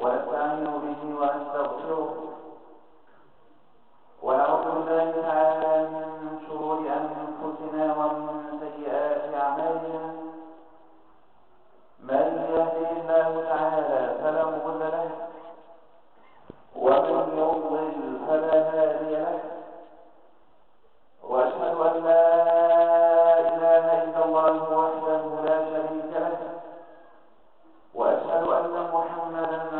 ونستعين به ونستغفره ونعوذ بالله تعالى من شرور أنفسنا ومن سيئات أعمالنا. من يهده الله تعالى فلا مضل له ومن يضلل فلا هادي له. وأشهد أن لا إله إلا الله وحده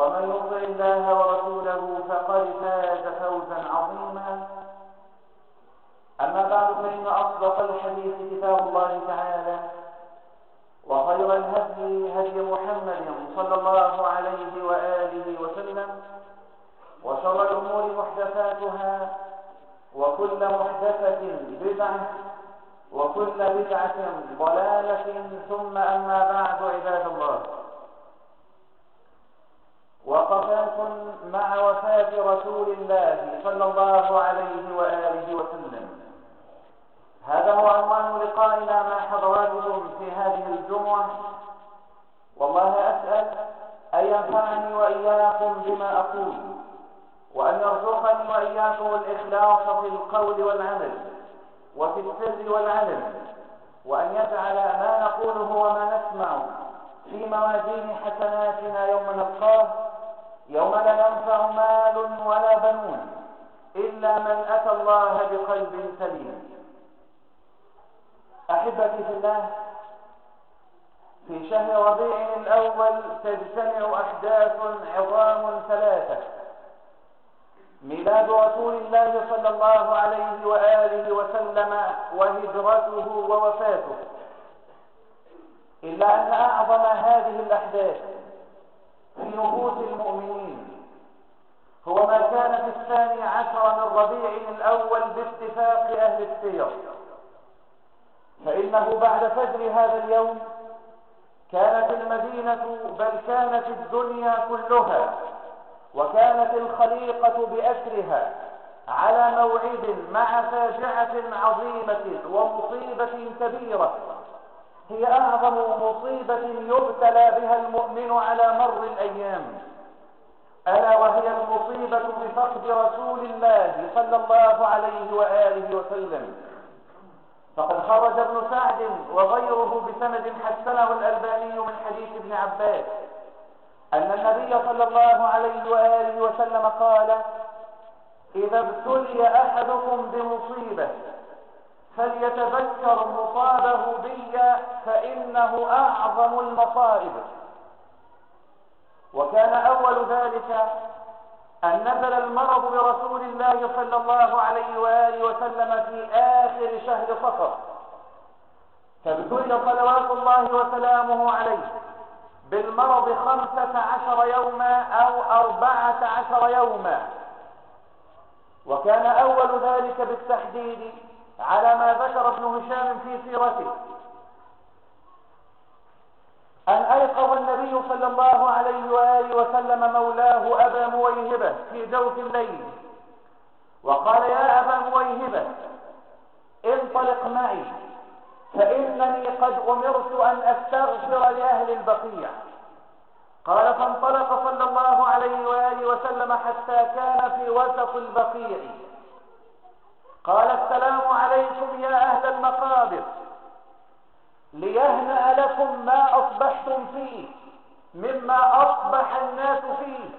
ومن يطع الله ورسوله فقد فاز فوزا عظيما. أما بعد فإن أصدق الحديث كتاب الله تعالى وخير الهدي هدي محمد صلى الله عليه وآله وسلم وشر الأمور محدثاتها وكل محدثة بدعة وكل بدعة ضلالة ثم أما بعد عباد الله. وقفات مع وفاة رسول الله صلى الله عليه وآله وسلم. هذا هو عنوان لقائنا مع حضراتكم في هذه الجمعة. والله أسأل أن ينفعني وإياكم بما أقول وأن يرزقني وإياكم الإخلاص في القول والعمل وفي السر والعلم وأن يجعل ما نقوله وما نسمع في موازين حسناتنا يوم نلقاه. يوم لا ينفع مال ولا بنون إلا من أتى الله بقلب سليم. أحبتي في الله في شهر ربيع الأول تجتمع أحداث عظام ثلاثة. ميلاد رسول الله صلى الله عليه وآله وسلم وهجرته ووفاته. إلا أن أعظم هذه الأحداث في نفوس المؤمنين. هو ما كان في الثاني عشر من ربيع الأول باتفاق أهل السير. فإنه بعد فجر هذا اليوم كانت المدينة بل كانت الدنيا كلها وكانت الخليقة بأسرها على موعد مع فاجعة عظيمة ومصيبة كبيرة. هي أعظم مصيبة يبتلى بها المؤمن على مر الأيام. ألا وهي المصيبة بفقد رسول الله صلى الله عليه وآله وسلم. فقد خرج ابن سعد وغيره بسند حسنه الألباني من حديث ابن عباس أن النبي صلى الله عليه وآله وسلم قال إذا ابتلي أحدكم بمصيبة فليتذكر مصابه بي فإنه أعظم المصائب. وكان أول ذلك أن نزل المرض برسول الله صلى الله عليه وآله وسلم في آخر شهر صفر. فابتلي صلوات الله وسلامه عليه بالمرض خمسة عشر يوما أو أربعة عشر يوما. وكان أول ذلك بالتحديد على ما ذكر ابن هشام في سيرته. أن أيقظ النبي صلى الله عليه وآله وسلم مولاه أبا مويهبة في جوف الليل. وقال يا أبا مويهبة انطلق معي فإنني قد أمرت أن أستغفر لأهل البقيع. قال فانطلق صلى الله عليه وآله وسلم حتى كان في وسط البقيع. قال السلام عليكم يا أهل المقابر. ليهنأ لكم ما أصبحتم فيه مما أصبح الناس فيه.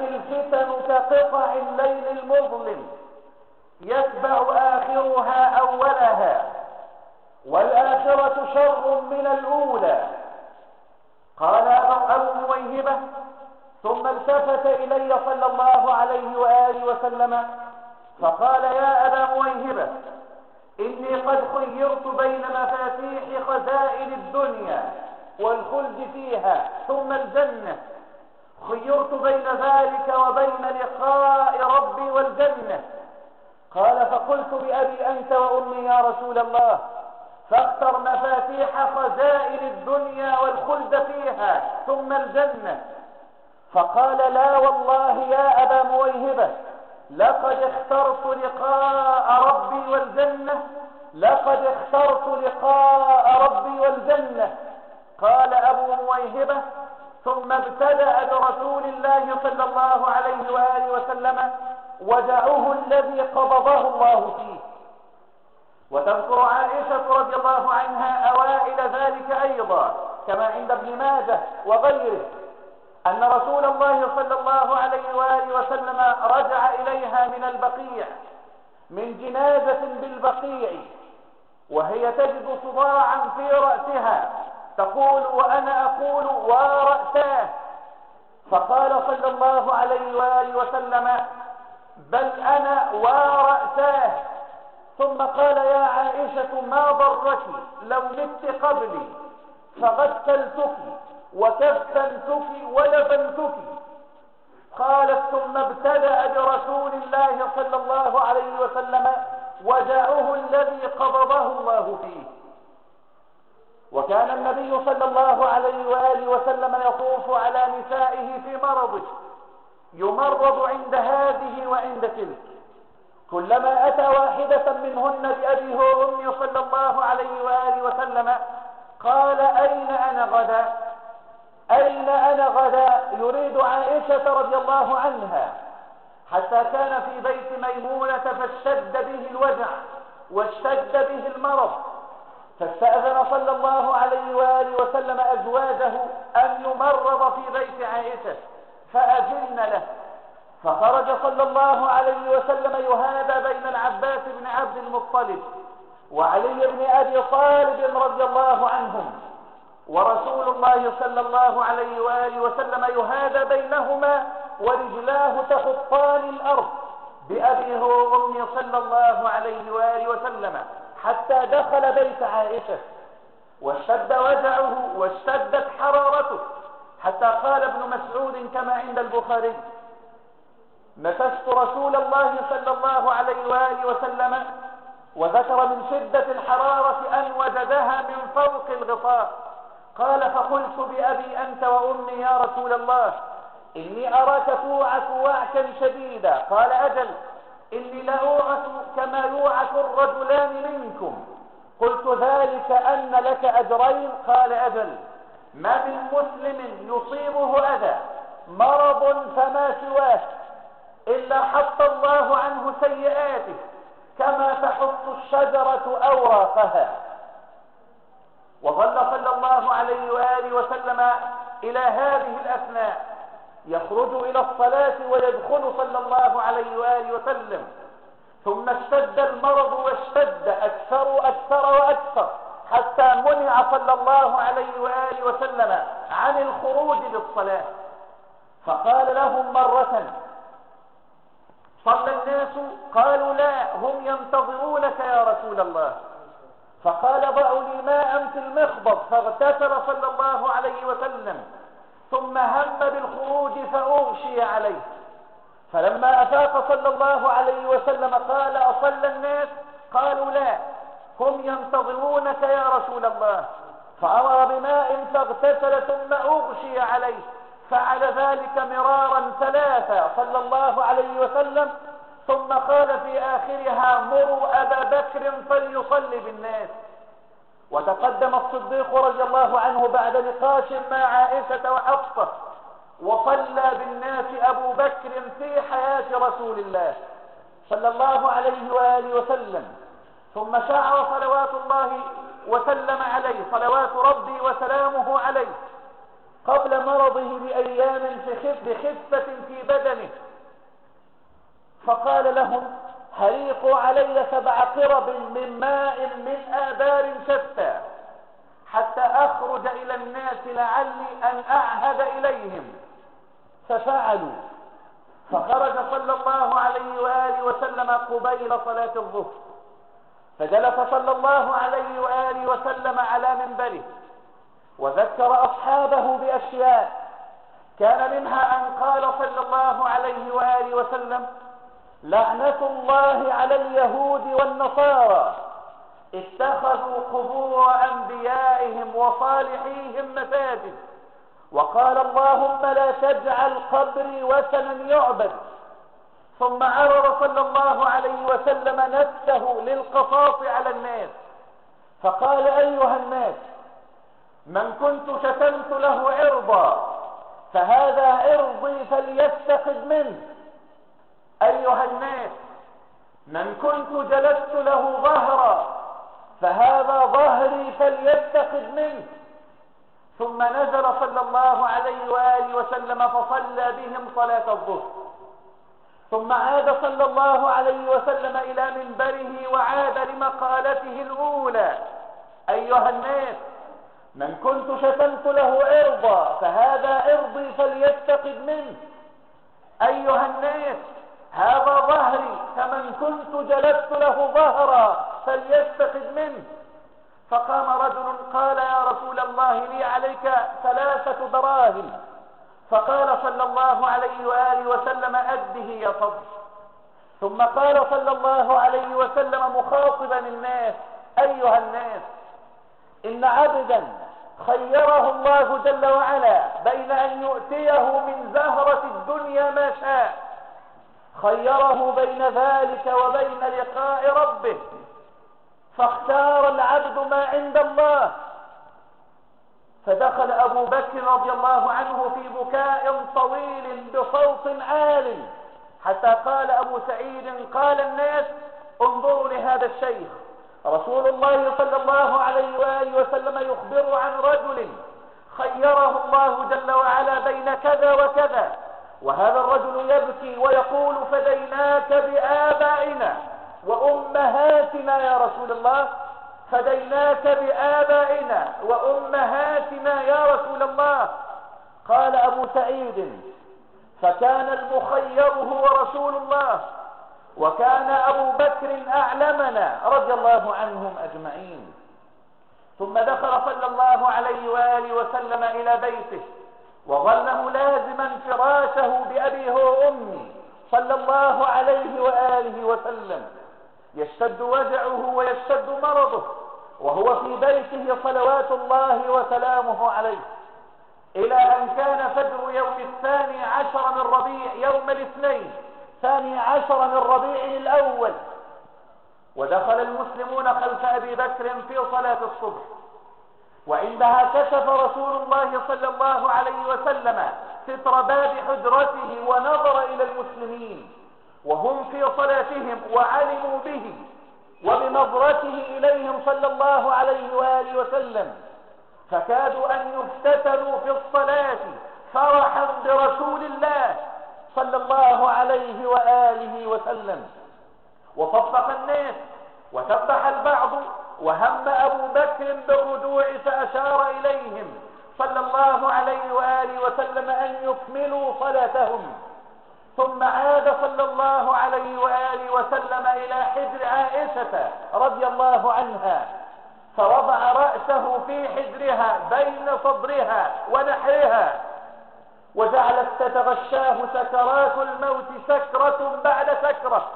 الفتن كقطع الليل المظلم يتبع آخرها أولها والآخرة شر من الأولى. قال أبو مويهبة ثم التفت إلي صلى الله عليه وآله وسلم فقال يا أبا مويهبة إني قد خيرت بين مفاتيح خزائن الدنيا والخلد فيها ثم الجنة. خيرت بين ذلك وبين لقاء ربي والجنة. قال فقلت بأبي أنت وأمي يا رسول الله فاختر مفاتيح خزائن الدنيا والخلد فيها ثم الجنة. فقال لا والله يا أبا مويهبة لقد اخترت لقاء ربي والجنة لقد اخترت لقاء ربي والجنة. قال أبو مويهبة ثم ابتدأ برسول الله صلى الله عليه وآله وسلم ودعوه الذي قبضه الله فيه. وتذكر عائشة رضي الله عنها أوائل ذلك أيضا كما عند ابن ماجه وغيره أن رسول الله صلى الله عليه وسلم رجع إليها من البقيع من جنازة بالبقيع وهي تجد صداعا في رأسها تقول وأنا أقول ورأساه فقال صلى الله عليه وآله وسلم بل أنا ورأساه ثم قال يا عائشة ما ضرك؟ لو مت قبلي فغسلتك وكفنتك ولبنتك قالت ثم ابتدأ برسول الله صلى الله عليه وسلم ودعوه الذي قبضه الله فيه. وكان النبي صلى الله عليه وآله وسلم يطوف على نسائه في مرضه يمرض عند هذه وعند تلك. كلما أتى واحدة منهن بأبيه وأمي صلى الله عليه وآله وسلم قال أين أنا غدا؟ أين أنا غدا يريد عائشة رضي الله عنها حتى كان في بيت ميمونة فاشتد به الوجع واشتد به المرض. فاستأذن صلى الله عليه وآله وسلم أزواجه أن يمرض في بيت عائشة فأذن له. فخرج صلى الله عليه وسلم يهادى بين العباس بن عبد المطلب وعلي بن أبي طالب رضي الله عنهم. ورسول الله صلى الله عليه وآله وسلم يهادى بينهما ورجلاه تخطان الأرض بأبيه وأمي صلى الله عليه وآله وسلم حتى دخل بيت عائشة واشتد وجعه واشتدت حرارته. حتى قال ابن مسعود كما عند البخاري نفست رسول الله صلى الله عليه وآله وسلم وذكر من شدة الحرارة أن وجدها من فوق الغطاء. قال فقلت بأبي أنت وأمي يا رسول الله إني أراك توعك وعكا شديدا. قال أجل إني لأوعك كما يوعك الرجلان منكم. قلت ذلك أن لك أجرين. قال أجل ما من مسلم يصيبه أذى مرض فما سواه إلا حط الله عنه سيئاته كما تحط الشجرة أوراقها. وظل صلى الله عليه وآله وسلم إلى هذه الأثناء يخرج إلى الصلاة ويدخل صلى الله عليه وآله وسلم. ثم اشتد المرض واشتد أكثر وأكثر وأكثر حتى منع صلى الله عليه وآله وسلم عن الخروج للصلاة. فقال لهم مرة صلى الناس قالوا لا هم ينتظرونك يا رسول الله. فقال ضعوا لي ماء في المخبط فاغتسل صلى الله عليه وسلم ثم هم بالخروج فأغشي عليه. فلما أفاق صلى الله عليه وسلم قال أصلى الناس؟ قالوا لا هم ينتظرونك يا رسول الله. فأمر بماء فاغتسل ثم أغشي عليه. فعل ذلك مرارا ثلاثا صلى الله عليه وسلم ثم قال في آخرها مروا أبا بكر فليصلي بالناس. وتقدم الصديق رضي الله عنه بعد نقاش مع عائشة وحفصة وصلى بالناس أبو بكر في حياة رسول الله صلى الله عليه وآله وسلم. ثم شاع صلوات الله وسلم عليه صلوات ربي وسلامه عليه قبل مرضه بأيام بخفة في بدنه. فقال لهم هريقوا علي سبع قرب من ماء من آبار شتى حتى أخرج إلى الناس لعلي أن أعهد إليهم. ففعلوا. فخرج صلى الله عليه وآله وسلم قبيل صلاة الظهر. فجلس صلى الله عليه وآله وسلم على منبره. وذكر أصحابه بأشياء كان منها أن قال صلى الله عليه وآله وسلم لعنة الله على اليهود والنصارى. اتخذوا قبور أنبيائهم وصالحيهم مساجد. وقال اللهم لا تجعل قبري وثنا يعبد. ثم عرض صلى الله عليه وسلم نفسه للقصاص على الناس. فقال أيها الناس من كنت شتمت له عرضا فهذا عرضي فليستخذ منه. أيها الناس من كنت جلست له ظهرا فهذا ظهري فليتخذ منه. ثم نزل صلى الله عليه وآله وسلم فصلى بهم صلاة الظهر. ثم عاد صلى الله عليه وسلم إلى منبره وعاد لمقالته الأولى. أيها الناس من كنت شتمت له عرضا فهذا عرضي فليتقد منه. أيها الناس هذا ظهري فمن كنت جلست له ظهرا فليستخذ منه. فقام رجل قال يا رسول الله لي عليك ثلاثة دراهم. فقال صلى الله عليه وآله وسلم أده يا صبر. ثم قال صلى الله عليه وسلم مخاطبا الناس أيها الناس إن عبدا خيره الله جل وعلا بين أن يؤتيه من زهرة الدنيا ما شاء. خيره بين ذلك وبين لقاء ربه. فاختار العبد ما عند الله. فدخل أبو بكر رضي الله عنه في بكاء طويل بصوت عال. حتى قال أبو سعيد قال الناس انظروا لهذا الشيخ. رسول الله صلى الله عليه وآله وسلم يخبر عن رجل خيره الله جل وعلا بين كذا وكذا. وهذا الرجل يبكي ويقول فديناك بآبائنا وأمهاتنا يا رسول الله. فديناك بآبائنا وأمهاتنا يا رسول الله. قال أبو سعيد فكان المخير هو رسول الله وكان أبو بكر أعلمنا رضي الله عنهم أجمعين. ثم دخل صلى الله عليه وآله وسلم إلى بيته. وظل ملازما فراشه بأبيه وأمي صلى الله عليه وآله وسلم. يشتد وجعه ويشتد مرضه وهو في بيته صلوات الله وسلامه عليه. إلى أن كان فجر يوم الثاني عشر من ربيع يوم الاثنين ثاني عشر من ربيع الأول. ودخل المسلمون خلف أبي بكر في صلاة الصبح. وعندها كشف رسول الله صلى الله عليه وسلم ستر باب حجرته ونظر إلى المسلمين وهم في صلاتهم وعلموا به وبنظرته إليهم صلى الله عليه وآله وسلم. فكادوا أن يفتتنوا في الصلاة فرحا برسول الله صلى الله عليه وآله وسلم. وصفق الناس وسبح البعض وهم أبو بكر بالرجوع فأشار إليهم صلى الله عليه وآله وسلم أن يكملوا صلاتهم. ثم عاد صلى الله عليه وآله وسلم إلى حجر عائشة رضي الله عنها فوضع رأسه في حجرها بين صدرها ونحرها وجعلت تتغشاه سكرات الموت سكرة بعد سكرة.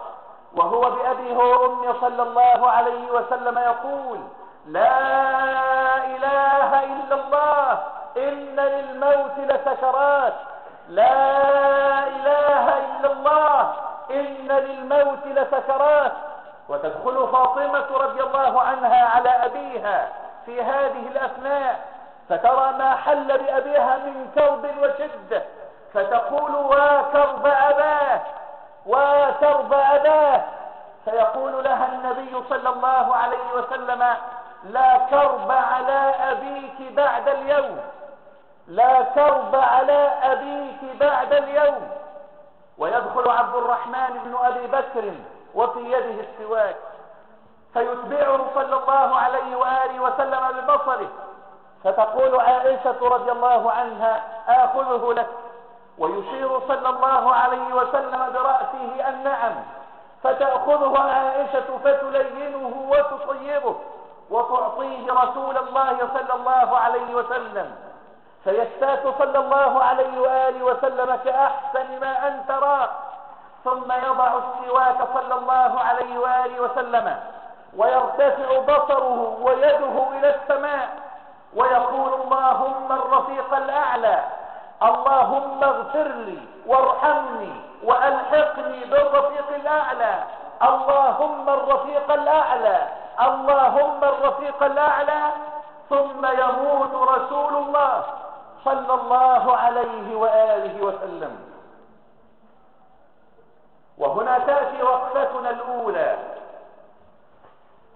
وهو بأبيه وأمي صلى الله عليه وسلم يقول لا إله إلا الله إن للموت لسكرات لا إله إلا الله إن للموت لسكرات وتدخل فاطمة رضي الله عنها على أبيها في هذه الأثناء فترى ما حل بأبيها من كرب وشدة فتقول وكرب أباه. وترضى أباه فيقول لها النبي صلى الله عليه وسلم لا كرب على أبيك بعد اليوم. لا كرب على أبيك بعد اليوم. ويدخل عبد الرحمن بن أبي بكر وفي يده السواك. فيتبعه صلى الله عليه وآله وسلم ببصره. فتقول عائشة رضي الله عنها آخذه لك. ويشير صلى الله عليه وسلم برأسه النعم فتأخذه عائشة فتلينه وتطيبه وتعطيه رسول الله صلى الله عليه وسلم. فيستاك صلى الله عليه وآله وسلم كأحسن ما أن ترى ثم يضع السواك صلى الله عليه وآله وسلم ويرتفع بصره ويده إلى السماء ويقول اللهم الرفيق الأعلى. اللهم اغفر لي وارحمني وألحقني بالرفيق الأعلى. اللهم الرفيق الأعلى. اللهم الرفيق الأعلى. ثم يموت رسول الله صلى الله عليه وآله وسلم. وهنا تأتي وقفتنا الأولى.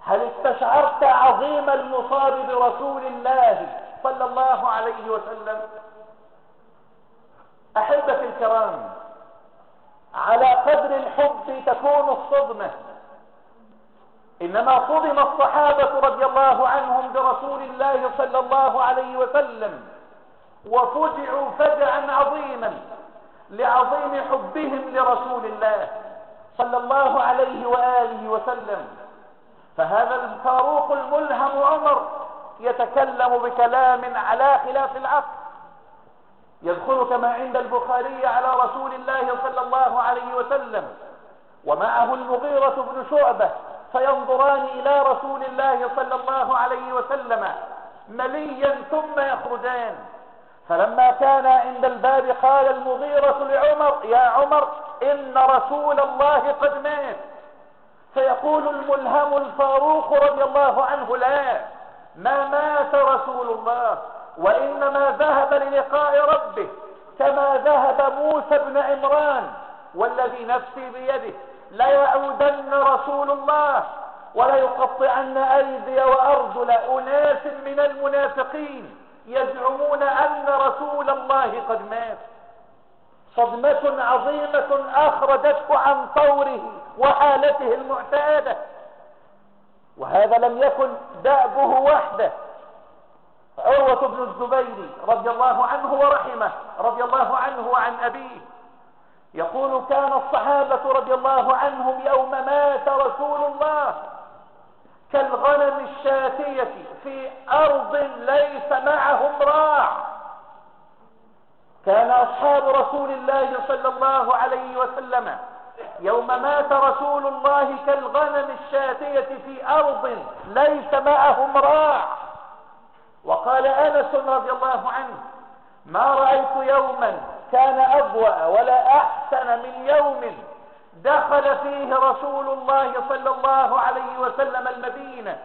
هل استشعرت عظيم المصاب برسول الله صلى الله عليه وسلم؟ أحبة الكرام على قدر الحب تكون الصدمة. إنما صدم الصحابة رضي الله عنهم برسول الله صلى الله عليه وسلم وفجعوا فجعا عظيما لعظيم حبهم لرسول الله صلى الله عليه وآله وسلم. فهذا الفاروق الملهم عمر يتكلم بكلام على خلاف العقل. يدخل كما عند البخاري على رسول الله صلى الله عليه وسلم ومعه المغيرة بن شعبة فينظران إلى رسول الله صلى الله عليه وسلم مليا ثم يخرجان. فلما كان عند الباب قال المغيرة لعمر يا عمر إن رسول الله قد مات. فيقول الملهم الفاروق رضي الله عنه لا ما مات رسول الله. وإنما ذهب للقاء ربه كما ذهب موسى بن عمران والذي نفسي بيده. ليعودن رسول الله وليقطعن أيدي وأرجل أناس من المنافقين يزعمون أن رسول الله قد مات. صدمة عظيمة أخرجته عن طوره وحالته المعتادة. وهذا لم يكن دأبه وحده. عروة بن الزبير رضي الله عنه ورحمه رضي الله عنه وعن أبيه. يقول كان الصحابة رضي الله عنهم يوم مات رسول الله كالغنم الشاتية في أرض ليس معهم راع. كان أصحاب رسول الله صلى الله عليه وسلم يوم مات رسول الله كالغنم الشاتية في أرض ليس معهم راع. وقال أنس رضي الله عنه ما رأيت يوما كان أبوأ ولا أحسن من يوم دخل فيه رسول الله صلى الله عليه وسلم المدينة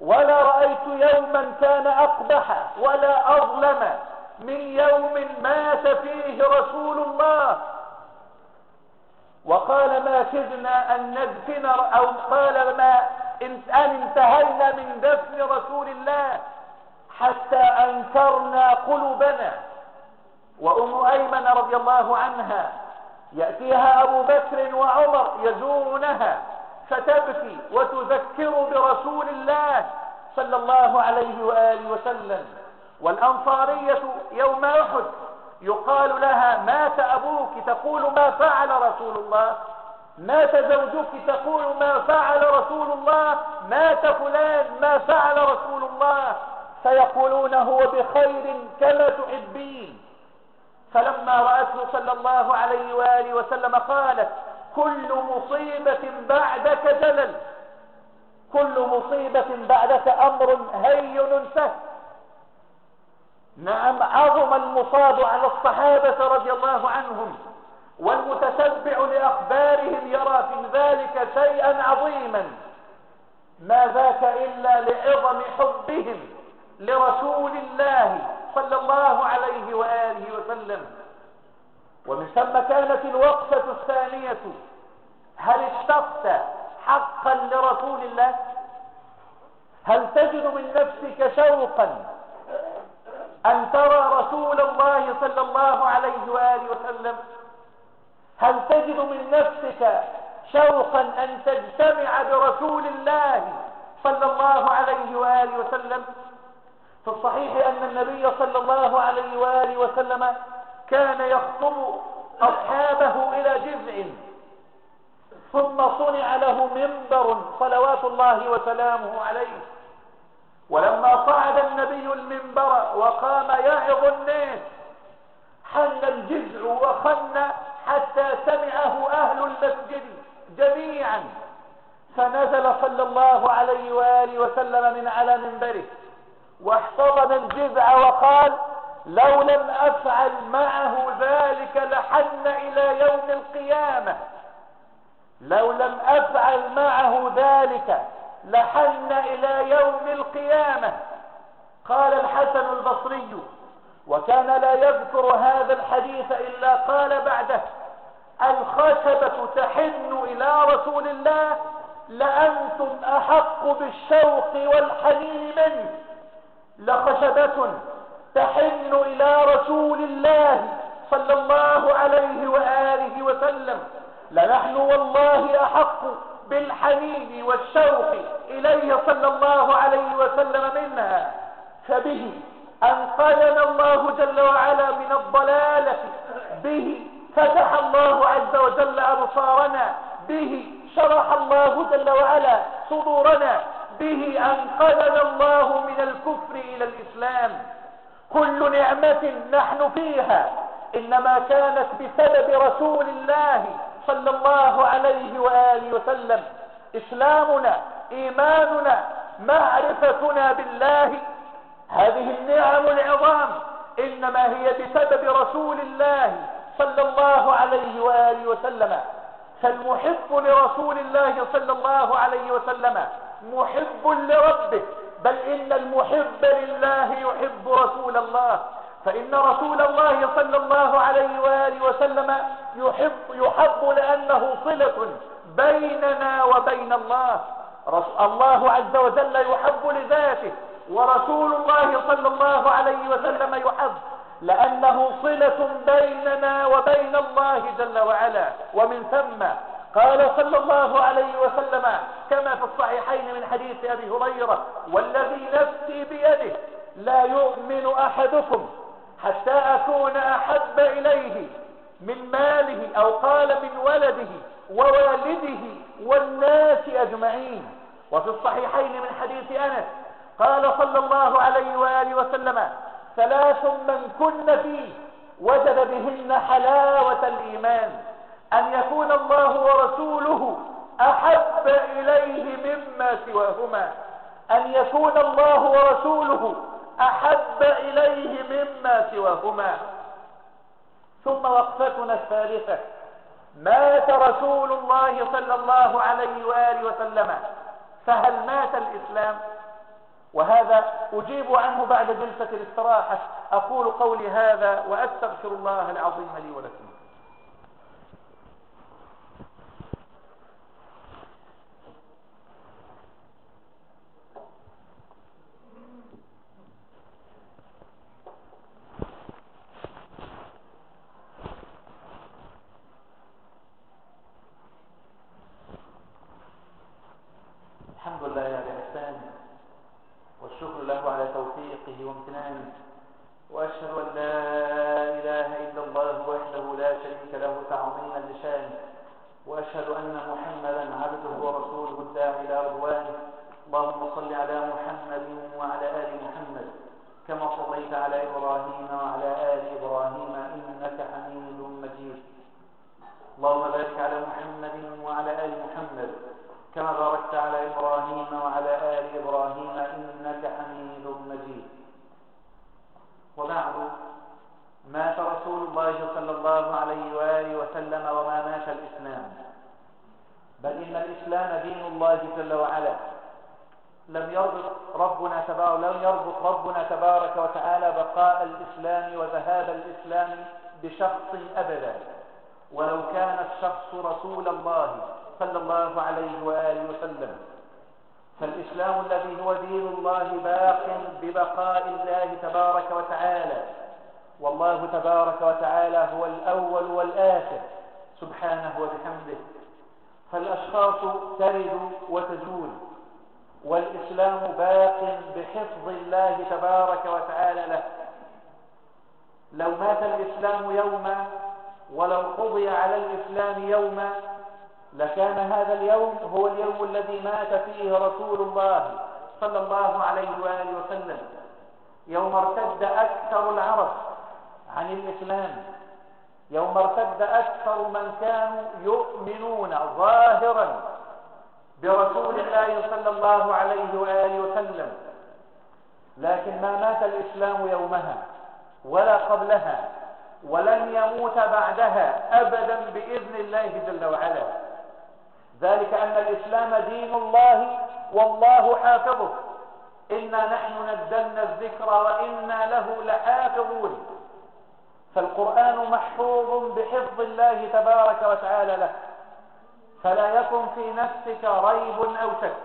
ولا رأيت يوما كان أقبح ولا أظلم من يوم مات فيه رسول الله. وقال ما كدنا أن ندفن أو قال ما أن انتهينا من دفن رسول الله حتى أنكرنا قلوبنا. وأم أيمن رضي الله عنها يأتيها أبو بكر وعمر يزورونها فتبكي وتذكر برسول الله صلى الله عليه وآله وسلم. والأنصارية يوم أحد يقال لها مات أبوك تقول ما فعل رسول الله؟ مات زوجك تقول ما فعل رسول الله؟ مات فلان ما فعل رسول الله؟ فيقولون هو بخير كما تحبين. فلما رأته صلى الله عليه وآله وسلم قالت كل مصيبة بعدك جلل كل مصيبة بعدك أمر هين سهل. نعم عظم المصاب على الصحابة رضي الله عنهم والمتتبع لأخبارهم يرى في ذلك شيئا عظيما. ما ذاك إلا لعظم حبهم. لرسول الله صلى الله عليه وآله وسلم. ومن ثم كانت الوقفة الثانية هل اشتقت حقا لرسول الله؟ هل تجد من نفسك شوقا أن ترى رسول الله صلى الله عليه وآله وسلم؟ هل تجد من نفسك شوقا أن تجتمع برسول الله صلى الله عليه وآله وسلم؟ في الصحيح أن النبي صلى الله عليه وآله وسلم كان يخطب أصحابه إلى جذع. ثم صنع له منبر صلوات الله وسلامه عليه. ولما صعد النبي المنبر وقام يعظ الناس حن الجذع وخن حتى سمعه أهل المسجد جميعا. فنزل صلى الله عليه وآله وسلم من على منبره. واحتضن الجذع وقال لو لم أفعل معه ذلك لحن إلى يوم القيامة. لو لم أفعل معه ذلك لحن إلى يوم القيامة. قال الحسن البصري وكان لا يذكر هذا الحديث إلا قال بعده الخشبة تحن إلى رسول الله لأنتم أحق بالشوق والحنين منه لخشبة تحن إلى رسول الله صلى الله عليه وآله وسلم. لنحن والله أحق بالحنين والشوق إليه صلى الله عليه وسلم منها. فبه أنقذنا الله جل وعلا من الضلالة. به فتح الله عز وجل أبصارنا. به شرح الله جل وعلا صدورنا. به أنقذنا الله من الكفر إلى الإسلام. كل نعمة نحن فيها إنما كانت بسبب رسول الله صلى الله عليه وآله وسلم. إسلامنا إيماننا معرفتنا بالله. هذه النعم العظام إنما هي بسبب رسول الله صلى الله عليه وآله وسلم. فالمحب لرسول الله صلى الله عليه وسلم محب لربه بل إن المحب لله يحب رسول الله. فإن رسول الله صلى الله عليه وآله وسلم يحب, يحب لأنه صلة بيننا وبين الله. الله عز وجل يحب لذاته ورسول الله صلى الله عليه وسلم يحب لأنه صلة بيننا وبين الله جل وعلا. ومن ثم قال صلى الله عليه وسلم كما في الصحيحين من حديث أبي هريرة والذي نفسي بيده لا يؤمن أحدكم حتى أكون أحب إليه من ماله أو قال من ولده ووالده والناس أجمعين. وفي الصحيحين من حديث أنس قال صلى الله عليه وآله وسلم ثلاث من كن فيه وجد بهن حلاوة الإيمان أن يكون الله ورسوله أحب إليه مما سواهما. أن يكون الله ورسوله أحب إليه مما سواهما. ثم وقفتنا الثالثة. مات رسول الله صلى الله عليه وآله وسلم فهل مات الإسلام؟ وهذا أجيب عنه بعد جلسة الاستراحة. أقول قولي هذا وأستغفر الله العظيم لي ولكم الحمد لله على إحسانه والشكر له على توفيقه وامتنانه وأشهد أن لا إله إلا الله وحده لا شريك له تعظيما لشانه وأشهد أن محمدا عبده الداعي إلى رضوانه اللهم صل على محمد وعلى آل محمد. كما صليت على إبراهيم وعلى آل إبراهيم إنك حميد مجيد. اللهم بارك على محمد وعلى آل محمد. كما باركت على إبراهيم وعلى آل إبراهيم إنك حميد مجيد. وبعد مات رسول الله صلى الله عليه وآله وسلم وما مات الإسلام. بل إن الإسلام دين الله جل وعلا. لم يربط ربنا تبارك لم يربط ربنا تبارك وتعالى بقاء الإسلام وذهاب الإسلام بشخص أبدا. ولو كان الشخص رسول الله صلى الله عليه وآله وسلم. فالإسلام الذي هو دين الله باق ببقاء الله تبارك وتعالى. والله تبارك وتعالى هو الأول والآخر. سبحانه وبحمده. فالأشخاص ترد وتزول والإسلام باق بحفظ الله تبارك وتعالى له. لو مات الإسلام يوما ولو قضي على الإسلام يوما لكان هذا اليوم هو اليوم الذي مات فيه رسول الله صلى الله عليه وآله وسلم. يوم ارتد أكثر العرب عن الإسلام. يوم ارتد أكثر من كانوا يؤمنون ظاهرا برسول الله صلى الله عليه وآله وسلم. لكن ما مات الإسلام يومها ولا قبلها ولن يموت بعدها أبدا بإذن الله جل وعلا. ذلك أن الإسلام دين الله والله حافظه. إنا نحن نزلنا الذكر وإنا له لحافظون. فالقرآن محفوظ بحفظ الله تبارك وتعالى له. فلا يكن في نفسك ريب أو شك.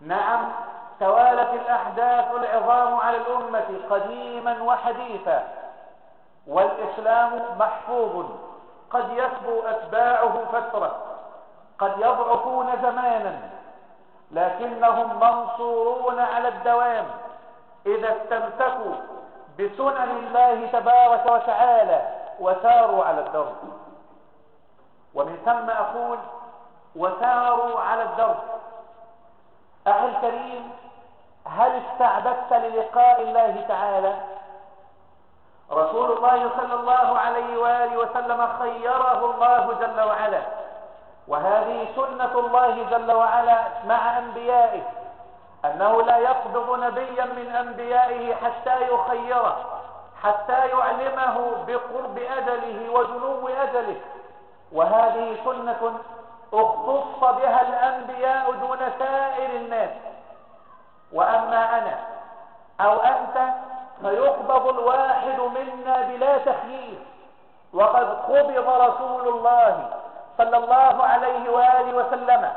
نعم توالت الأحداث العظام على الأمة قديما وحديثا. والإسلام محفوظ قد يسبو أتباعه فترة قد يضعفون زمانا لكنهم منصورون على الدوام. إذا استمسكوا بسنن الله تبارك وتعالى وساروا على الدرب. ومن ثم أقول وساروا على الدرب. أخي الكريم هل استعددت للقاء الله تعالى؟ رسول الله صلى الله عليه وآله وسلم خيره الله جل وعلا. وهذه سنة الله جل وعلا مع أنبيائه. أنه لا يقبض نبيا من أنبيائه حتى يخيره حتى يعلمه بقرب أجله وجنو أجله. وهذه سنة اختص بها الأنبياء دون سائر الناس. وأما أنا أو أنت فيقبض الواحد منا بلا تخيير. وقد قبض رسول الله صلى الله عليه وآله وسلم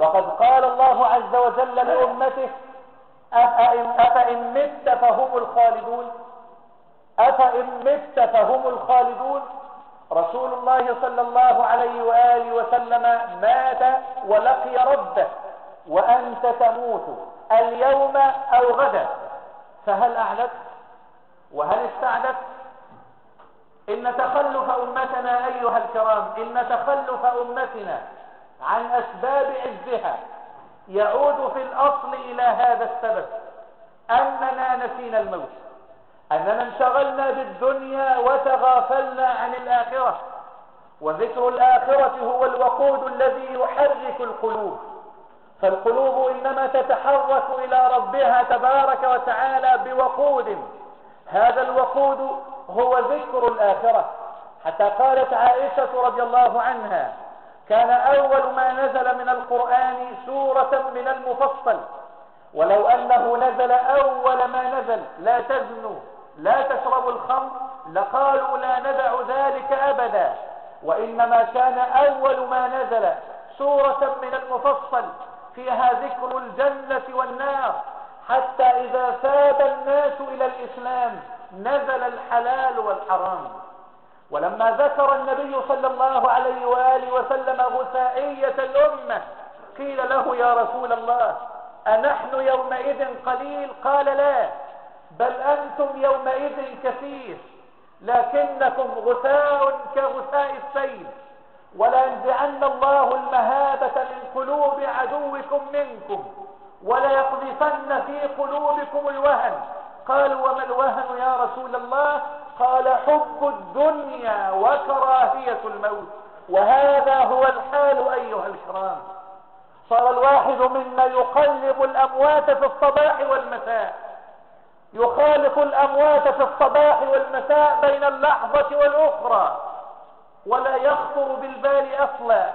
وقد قال الله عز وجل لأمته أفإن مت فهم الخالدون. أفإن مت فهم الخالدون. رسول الله صلى الله عليه وآله وسلم مات ولقي ربه وأنت تموت اليوم أو غدا. فهل أعلت؟ وهل استعدت إن تخلف أمتنا أيها الكرام إن تخلف أمتنا عن أسباب عزها. يعود في الأصل إلى هذا السبب. أننا نسينا الموت. أننا انشغلنا بالدنيا وتغافلنا عن الآخرة. وذكر الآخرة هو الوقود الذي يحرك القلوب. فالقلوب إنما تتحرك إلى ربها تبارك وتعالى بوقود. هذا الوقود هو ذكر الآخرة. حتى قالت عائشة رضي الله عنها كان أول ما نزل من القرآن سورة من المفصل. ولو أنه نزل أول ما نزل لا تزنوا لا تشربوا الخمر لقالوا لا ندع ذلك أبدا. وإنما كان أول ما نزل سورة من المفصل فيها ذكر الجنة والنار. حتى إذا ساد الناس إلى الإسلام نزل الحلال والحرام. ولما ذكر النبي صلى الله عليه وآله وسلم غثائية الأمة قيل له يا رسول الله أنحن يومئذ قليل؟ قال لا بل أنتم يومئذ كثير لكنكم غثاء كغثاء السيل ولا ينزعن الله المهابة من قلوب عدوكم منكم ولا يقذفن في قلوبكم الوهن. قالوا وما الوهن يا رسول الله؟ قال حب الدنيا وكراهية الموت وهذا هو الحال أيها الكرام. صار الواحد منا يقلب الأموات في الصباح والمساء. يخالف الأموات في الصباح والمساء بين اللحظة والأخرى. ولا يخطر بالبال أصلا.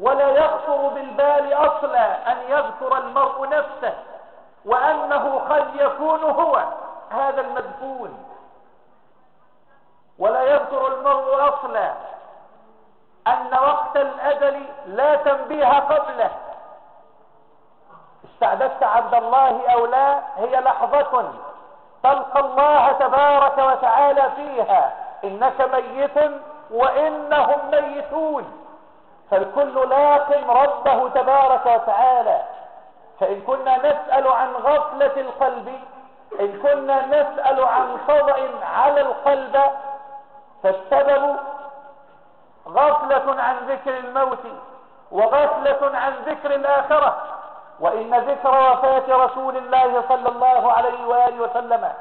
ولا يخطر بالبال أصلا أن يذكر المرء نفسه وأنه قد يكون هو هذا المدفون ولا يذكر المرء أصلا أن وقت الأجل لا تنبيه قبله. استعددت عبد الله أو لا؟ هي لحظة تلقى الله تبارك وتعالى فيها. إنك ميت وإنهم ميتون. فالكل لاق ربه تبارك وتعالى. فإن كنا نسأل عن غفلة القلب إن كنا نسأل عن صدع على القلب فالسبب غفلة عن ذكر الموت وغفلة عن ذكر الآخرة وإن ذكر وفاة رسول الله صلى الله عليه وآله وسلم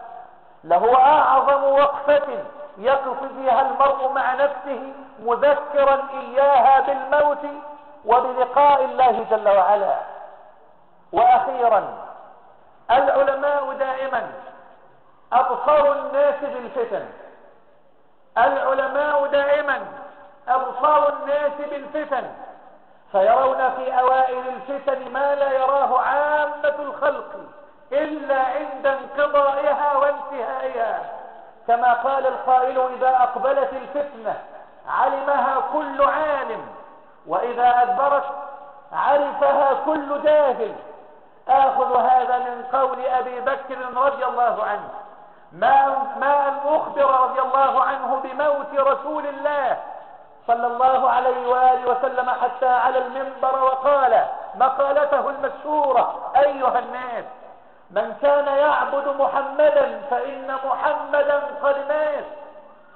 له أعظم وقفة يقف فيها المرء مع نفسه مذكرا إياها بالموت وبلقاء الله جل وعلا. وأخيرا العلماء دائما أبصر الناس بالفتن. العلماء دائما أبصار الناس بالفتن فيرون في أوائل الفتن ما لا يراه عامة الخلق إلا عند انقضائها وانتهائها. كما قال القائل إذا أقبلت الفتنة علمها كل عالم وإذا أدبرت عرفها كل جاهل. آخذ هذا من قول أبي بكر رضي الله عنه. ما, ما أن أخبر رضي الله عنه بموت رسول الله صلى الله عليه وآله وسلم حتى على المنبر وقال مقالته المشهورة أيها الناس من كان يعبد محمدا فإن محمدا قد مات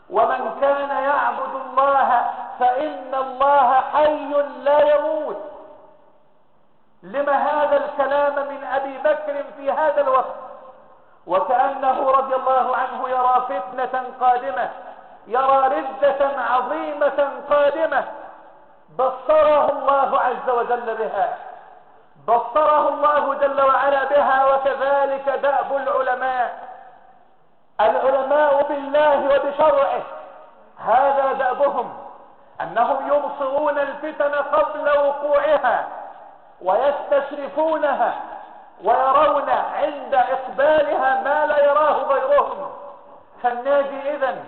ومن كان يعبد الله فإن الله حي لا يموت. لما هذا الكلام من أبي بكر في هذا الوقت؟ وكأنه رضي الله عنه يرى فتنة قادمة يرى ردة عظيمة قادمة. بصره الله عز وجل بها. بصره الله جل وعلا بها وكذلك دأب العلماء. العلماء بالله وبشرعه. هذا دأبهم أنهم يبصرون الفتن قبل وقوعها ويستشرفونها. ويرون عند إقبالها ما لا يراه غيرهم. فالناجي إذن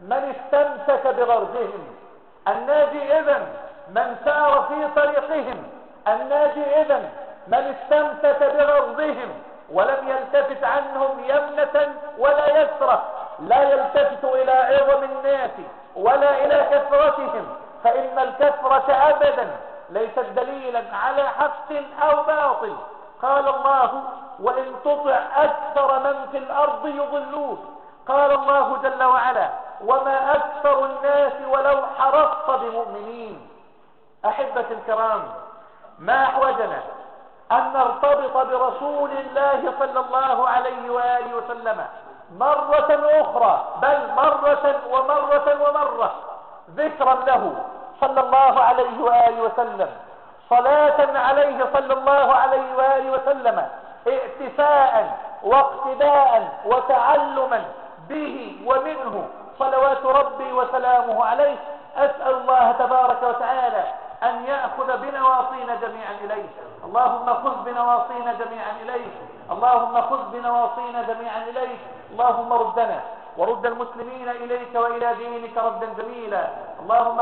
من استمسك بغرزهم. الناجي إذن من سار في طريقهم. الناجي إذن من استمسك بغرزهم. ولم يلتفت عنهم يمنة ولا يسرة. لا يلتفت إلى عظم الناس ولا إلى كثرتهم. فإن الكثرة أبدا ليست دليلا على حق أو باطل. قال الله وإن تطع أكثر من في الأرض يضلوك. قال الله جل وعلا وما أكثر الناس ولو حرصت بمؤمنين. أحبة الكرام ما أحوجنا أن نرتبط برسول الله صلى الله عليه وآله وسلم مرة أخرى بل مرة ومرة ومرة ذكرا له صلى الله عليه وآله وسلم. صلاة عليه صلى الله عليه وآله وسلم ائتفاء واقتداء وتعلما به ومنه. صلوات ربي وسلامه عليه. أسأل الله تبارك وتعالى أن يأخذ بنواصينا جميعا إليه. اللهم خذ بنواصينا جميعا إليه. اللهم خذ بنواصينا جميعا إليه. اللهم ردنا. ورد المسلمين إليك وإلى دينك ردا جميلا. اللهم